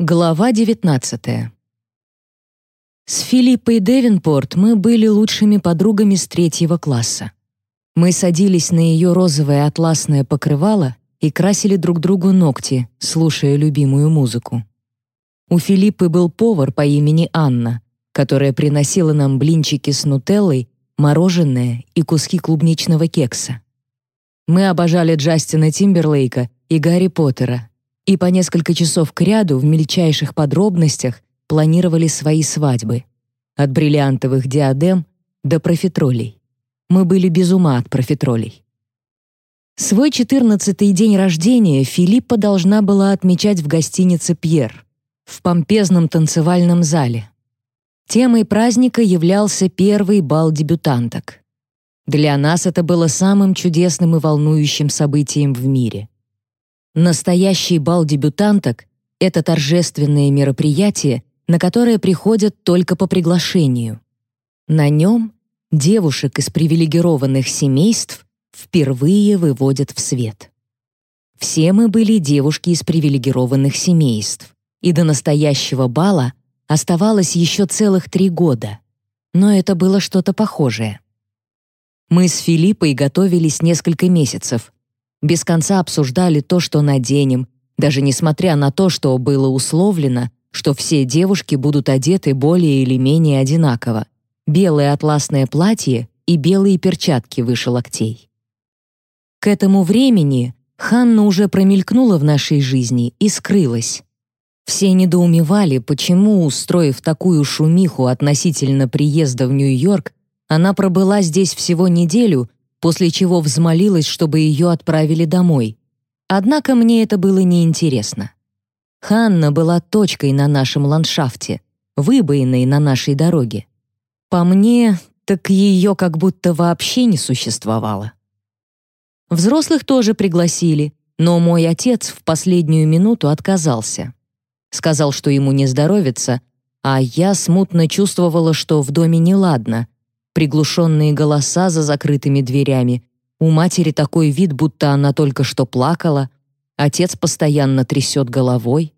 Глава 19. С Филиппой Девинпорт мы были лучшими подругами с третьего класса. Мы садились на ее розовое атласное покрывало и красили друг другу ногти, слушая любимую музыку. У Филиппы был повар по имени Анна, которая приносила нам блинчики с нутеллой, мороженое и куски клубничного кекса. Мы обожали Джастина Тимберлейка и Гарри Поттера, и по несколько часов кряду в мельчайших подробностях планировали свои свадьбы. От бриллиантовых диадем до профитролей. Мы были без ума от профитролей. Свой четырнадцатый день рождения Филиппа должна была отмечать в гостинице «Пьер» в помпезном танцевальном зале. Темой праздника являлся первый бал дебютанток. Для нас это было самым чудесным и волнующим событием в мире. Настоящий бал дебютанток — это торжественное мероприятие, на которое приходят только по приглашению. На нем девушек из привилегированных семейств впервые выводят в свет. Все мы были девушки из привилегированных семейств, и до настоящего бала оставалось еще целых три года. Но это было что-то похожее. Мы с Филиппой готовились несколько месяцев, без конца обсуждали то, что наденем, даже несмотря на то, что было условлено, что все девушки будут одеты более или менее одинаково. Белое атласное платье и белые перчатки выше локтей. К этому времени Ханна уже промелькнула в нашей жизни и скрылась. Все недоумевали, почему, устроив такую шумиху относительно приезда в Нью-Йорк, она пробыла здесь всего неделю после чего взмолилась, чтобы ее отправили домой. Однако мне это было неинтересно. Ханна была точкой на нашем ландшафте, выбоиной на нашей дороге. По мне, так ее как будто вообще не существовало. Взрослых тоже пригласили, но мой отец в последнюю минуту отказался. Сказал, что ему не здоровится, а я смутно чувствовала, что в доме неладно, приглушенные голоса за закрытыми дверями. У матери такой вид, будто она только что плакала. Отец постоянно трясет головой.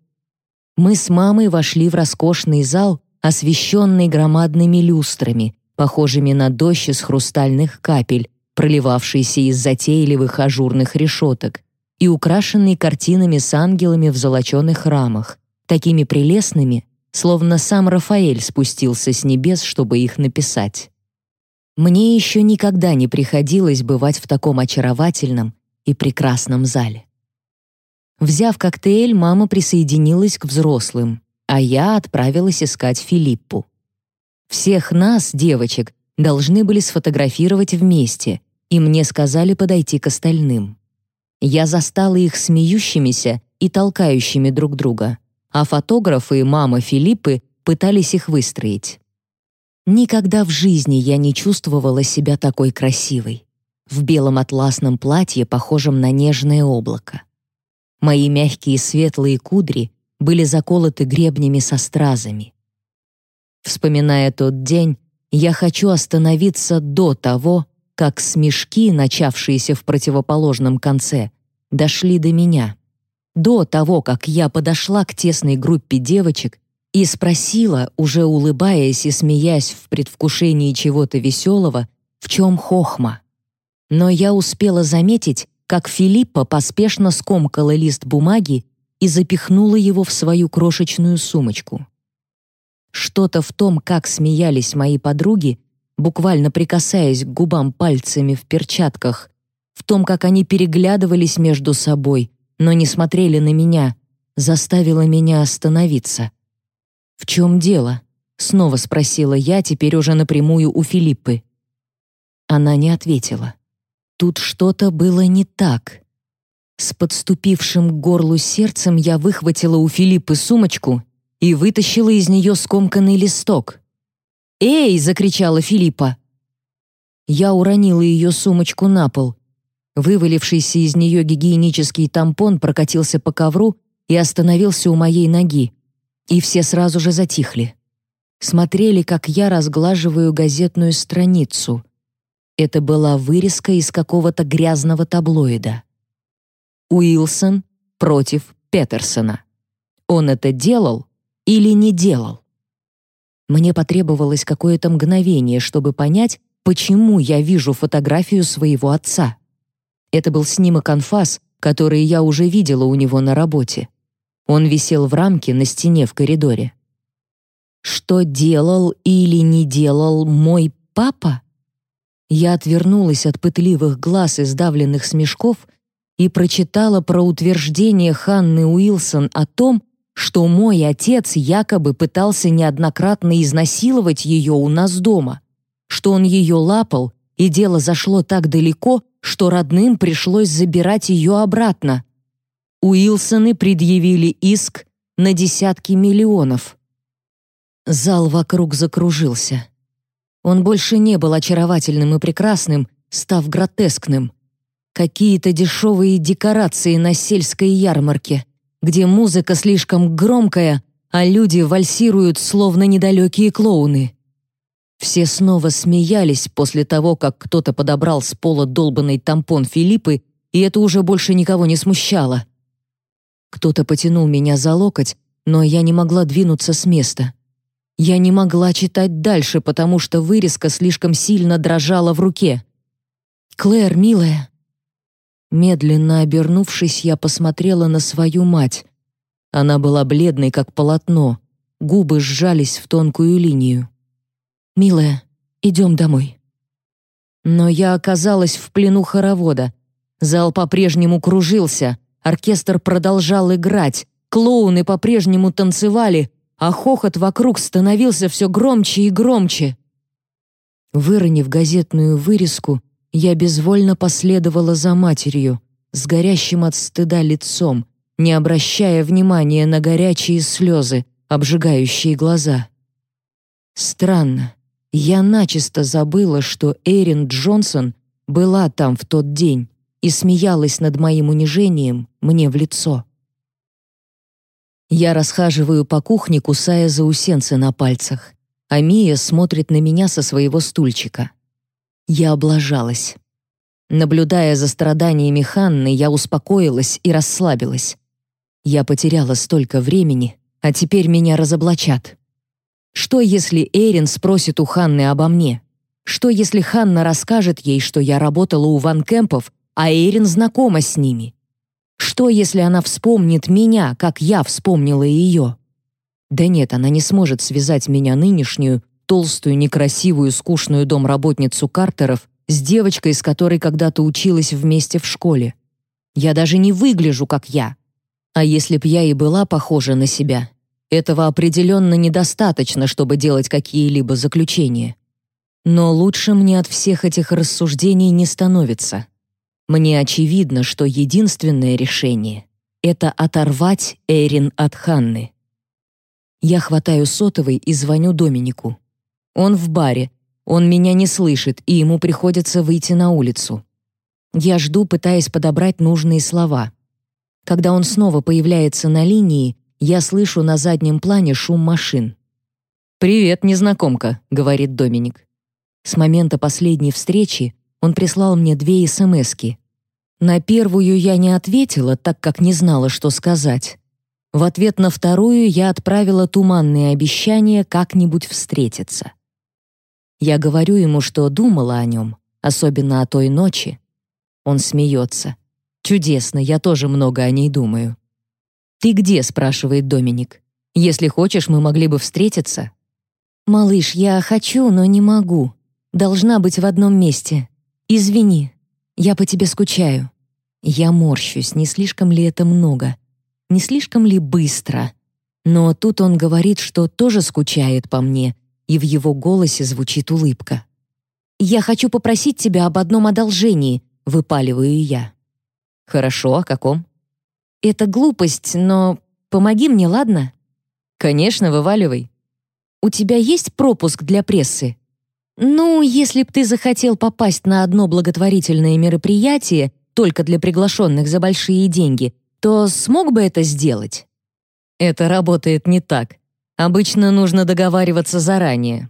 Мы с мамой вошли в роскошный зал, освещенный громадными люстрами, похожими на дождь из хрустальных капель, проливавшийся из затейливых ажурных решеток, и украшенный картинами с ангелами в золоченых рамах, такими прелестными, словно сам Рафаэль спустился с небес, чтобы их написать. Мне еще никогда не приходилось бывать в таком очаровательном и прекрасном зале. Взяв коктейль, мама присоединилась к взрослым, а я отправилась искать Филиппу. Всех нас, девочек, должны были сфотографировать вместе, и мне сказали подойти к остальным. Я застала их смеющимися и толкающими друг друга, а фотографы и мама Филиппы пытались их выстроить. Никогда в жизни я не чувствовала себя такой красивой. В белом атласном платье, похожем на нежное облако. Мои мягкие светлые кудри были заколоты гребнями со стразами. Вспоминая тот день, я хочу остановиться до того, как смешки, начавшиеся в противоположном конце, дошли до меня. До того, как я подошла к тесной группе девочек и спросила, уже улыбаясь и смеясь в предвкушении чего-то веселого, в чем хохма. Но я успела заметить, как Филиппа поспешно скомкала лист бумаги и запихнула его в свою крошечную сумочку. Что-то в том, как смеялись мои подруги, буквально прикасаясь к губам пальцами в перчатках, в том, как они переглядывались между собой, но не смотрели на меня, заставило меня остановиться. «В чем дело?» — снова спросила я, теперь уже напрямую у Филиппы. Она не ответила. Тут что-то было не так. С подступившим к горлу сердцем я выхватила у Филиппы сумочку и вытащила из нее скомканный листок. «Эй!» — закричала Филиппа. Я уронила ее сумочку на пол. Вывалившийся из нее гигиенический тампон прокатился по ковру и остановился у моей ноги и все сразу же затихли. Смотрели, как я разглаживаю газетную страницу. Это была вырезка из какого-то грязного таблоида. Уилсон против Петерсона. Он это делал или не делал? Мне потребовалось какое-то мгновение, чтобы понять, почему я вижу фотографию своего отца. Это был снимок анфас, который я уже видела у него на работе. Он висел в рамке на стене в коридоре. Что делал или не делал мой папа? Я отвернулась от пытливых глаз и сдавленных смешков и прочитала про утверждение Ханны Уилсон о том, что мой отец якобы пытался неоднократно изнасиловать ее у нас дома, что он ее лапал, и дело зашло так далеко, что родным пришлось забирать ее обратно. Уилсоны предъявили иск на десятки миллионов. Зал вокруг закружился. Он больше не был очаровательным и прекрасным, став гротескным. Какие-то дешевые декорации на сельской ярмарке, где музыка слишком громкая, а люди вальсируют, словно недалекие клоуны. Все снова смеялись после того, как кто-то подобрал с пола долбанный тампон Филиппы, и это уже больше никого не смущало. Кто-то потянул меня за локоть, но я не могла двинуться с места. Я не могла читать дальше, потому что вырезка слишком сильно дрожала в руке. «Клэр, милая!» Медленно обернувшись, я посмотрела на свою мать. Она была бледной, как полотно, губы сжались в тонкую линию. «Милая, идем домой». Но я оказалась в плену хоровода. Зал по-прежнему кружился, оркестр продолжал играть, клоуны по-прежнему танцевали, а хохот вокруг становился все громче и громче. Выронив газетную вырезку, я безвольно последовала за матерью, с горящим от стыда лицом, не обращая внимания на горячие слезы, обжигающие глаза. Странно. Я начисто забыла, что Эрин Джонсон была там в тот день и смеялась над моим унижением мне в лицо. Я расхаживаю по кухне, кусая заусенцы на пальцах, а Мия смотрит на меня со своего стульчика. Я облажалась. Наблюдая за страданиями Ханны, я успокоилась и расслабилась. Я потеряла столько времени, а теперь меня разоблачат. Что, если Эрин спросит у Ханны обо мне? Что, если Ханна расскажет ей, что я работала у Ван Кемпов, а Эрин знакома с ними? Что, если она вспомнит меня, как я вспомнила ее? Да нет, она не сможет связать меня нынешнюю, толстую, некрасивую, скучную домработницу Картеров с девочкой, с которой когда-то училась вместе в школе. Я даже не выгляжу, как я. А если б я и была похожа на себя, этого определенно недостаточно, чтобы делать какие-либо заключения. Но лучше мне от всех этих рассуждений не становится. Мне очевидно, что единственное решение — это оторвать Эрин от Ханны. Я хватаю сотовый и звоню Доминику. Он в баре, он меня не слышит, и ему приходится выйти на улицу. Я жду, пытаясь подобрать нужные слова. Когда он снова появляется на линии, я слышу на заднем плане шум машин. «Привет, незнакомка», — говорит Доминик. С момента последней встречи он прислал мне две СМСки. На первую я не ответила, так как не знала, что сказать. В ответ на вторую я отправила туманные обещания как-нибудь встретиться. Я говорю ему, что думала о нем, особенно о той ночи. Он смеется. Чудесно, я тоже много о ней думаю. «Ты где?» — спрашивает Доминик. «Если хочешь, мы могли бы встретиться». «Малыш, я хочу, но не могу. Должна быть в одном месте. Извини, я по тебе скучаю». Я морщусь, не слишком ли это много? Не слишком ли быстро? Но тут он говорит, что тоже скучает по мне, и в его голосе звучит улыбка. «Я хочу попросить тебя об одном одолжении», — выпаливаю я. «Хорошо, о каком?» Это глупость, но помоги мне, ладно? Конечно, вываливай. У тебя есть пропуск для прессы? Ну, если б ты захотел попасть на одно благотворительное мероприятие только для приглашенных за большие деньги, то смог бы это сделать? Это работает не так. Обычно нужно договариваться заранее.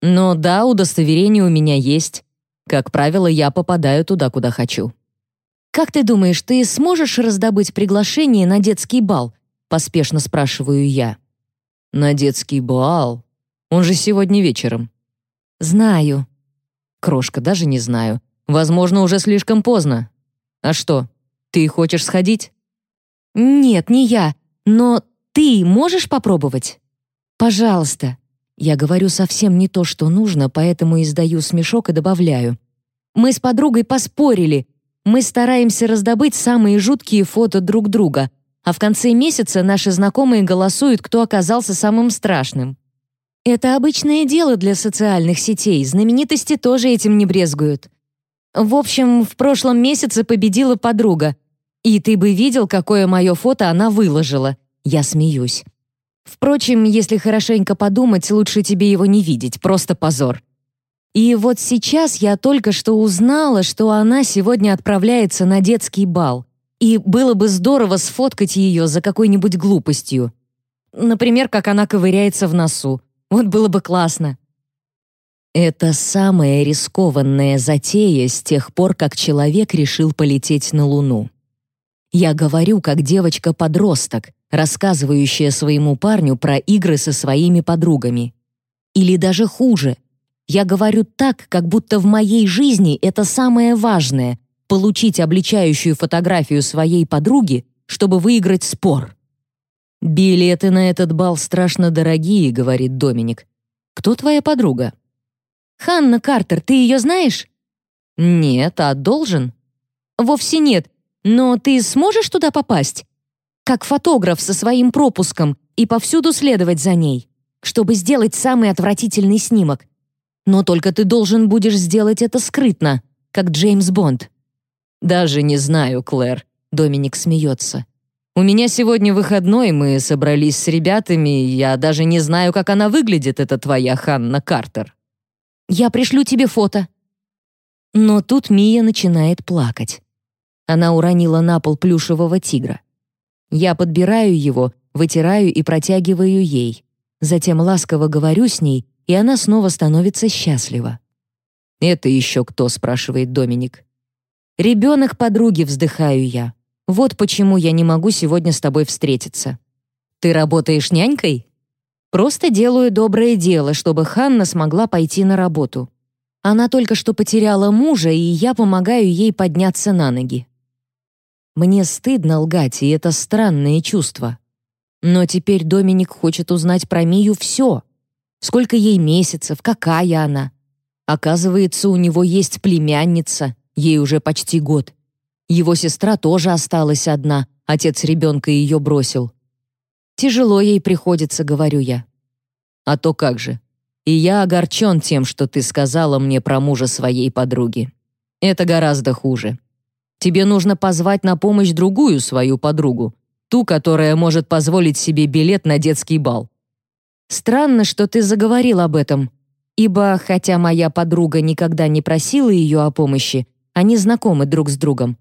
Но да, удостоверение у меня есть. Как правило, я попадаю туда, куда хочу. Как ты думаешь, ты сможешь раздобыть приглашение на детский бал? поспешно спрашиваю я. На детский бал. Он же сегодня вечером. Знаю. Крошка, даже не знаю. Возможно, уже слишком поздно. А что, ты хочешь сходить? Нет, не я, но ты можешь попробовать? Пожалуйста. Я говорю совсем не то, что нужно, поэтому издаю смешок и добавляю. Мы с подругой поспорили. Мы стараемся раздобыть самые жуткие фото друг друга, а в конце месяца наши знакомые голосуют, кто оказался самым страшным. Это обычное дело для социальных сетей, знаменитости тоже этим не брезгуют. В общем, в прошлом месяце победила подруга. И ты бы видел, какое мое фото она выложила. Я смеюсь. Впрочем, если хорошенько подумать, лучше тебе его не видеть, просто позор. И вот сейчас я только что узнала, что она сегодня отправляется на детский бал. И было бы здорово сфоткать ее за какой-нибудь глупостью. Например, как она ковыряется в носу. Вот было бы классно. Это самая рискованная затея с тех пор, как человек решил полететь на Луну. Я говорю, как девочка-подросток, рассказывающая своему парню про игры со своими подругами. Или даже хуже. Я говорю так, как будто в моей жизни это самое важное — получить обличающую фотографию своей подруги, чтобы выиграть спор. «Билеты на этот бал страшно дорогие», — говорит Доминик. «Кто твоя подруга?» «Ханна Картер, ты ее знаешь?» «Нет, а должен?» «Вовсе нет. Но ты сможешь туда попасть? Как фотограф со своим пропуском и повсюду следовать за ней, чтобы сделать самый отвратительный снимок. Но только ты должен будешь сделать это скрытно, как Джеймс Бонд». «Даже не знаю, Клэр», — Доминик смеется. «У меня сегодня выходной, мы собрались с ребятами, я даже не знаю, как она выглядит, эта твоя Ханна Картер». Я пришлю тебе фото». Но тут Мия начинает плакать. Она уронила на пол плюшевого тигра. Я подбираю его, вытираю и протягиваю ей. Затем ласково говорю с ней, и она снова становится счастлива. «Это еще кто?» — спрашивает Доминик. «Ребенок подруги», — вздыхаю я. «Вот почему я не могу сегодня с тобой встретиться». «Ты работаешь нянькой?» Просто делаю доброе дело, чтобы Ханна смогла пойти на работу. Она только что потеряла мужа, и я помогаю ей подняться на ноги. Мне стыдно лгать, и это странное чувство. Но теперь Доминик хочет узнать про Мию все. Сколько ей месяцев, какая она. Оказывается, у него есть племянница, ей уже почти год. Его сестра тоже осталась одна, отец ребенка ее бросил. Тяжело ей приходится, говорю я. А то как же. И я огорчен тем, что ты сказала мне про мужа своей подруги. Это гораздо хуже. Тебе нужно позвать на помощь другую свою подругу, ту, которая может позволить себе билет на детский бал. Странно, что ты заговорил об этом, ибо, хотя моя подруга никогда не просила ее о помощи, они знакомы друг с другом.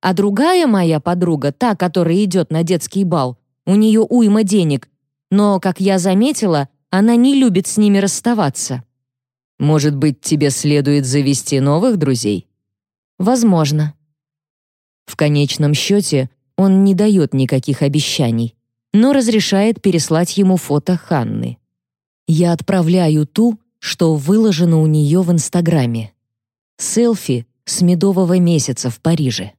А другая моя подруга, та, которая идет на детский бал, у нее уйма денег, но, как я заметила, она не любит с ними расставаться. Может быть, тебе следует завести новых друзей? Возможно. В конечном счете, он не дает никаких обещаний, но разрешает переслать ему фото Ханны. Я отправляю ту, что выложено у нее в Инстаграме. Селфи с медового месяца в Париже.